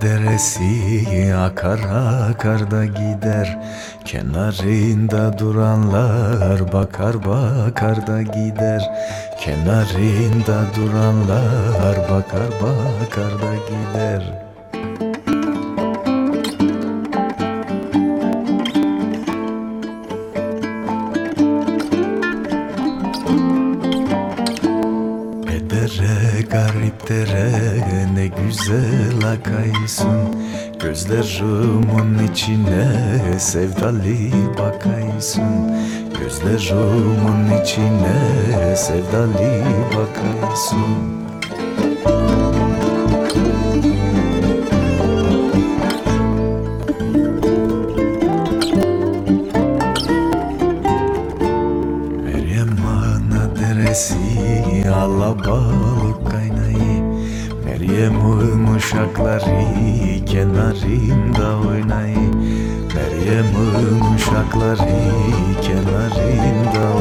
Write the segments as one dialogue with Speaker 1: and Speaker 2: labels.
Speaker 1: deresi akar akar da gider. Kenarında duranlar bakar bakar da gider. Kenarında duranlar bakar bakar da gider Edere garip dere ne güzel akaysın. Gözlerimin içine sevdalı bakaysın. Gözlerimin içine sevdalı bakaysın ana deresi alabalık kaynayı Meryem'in uşakları kenarında oynayı. Meryem'in uşakları kenarında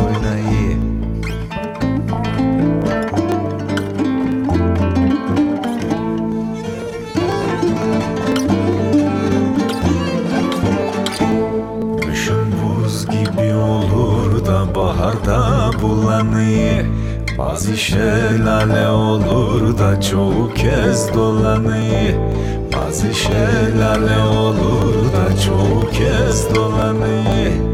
Speaker 1: da baharda bulanıyor Bazı şelale olur da çoğu kez dolanıyor Bazı şelale olur da çoğu kez dolanıyor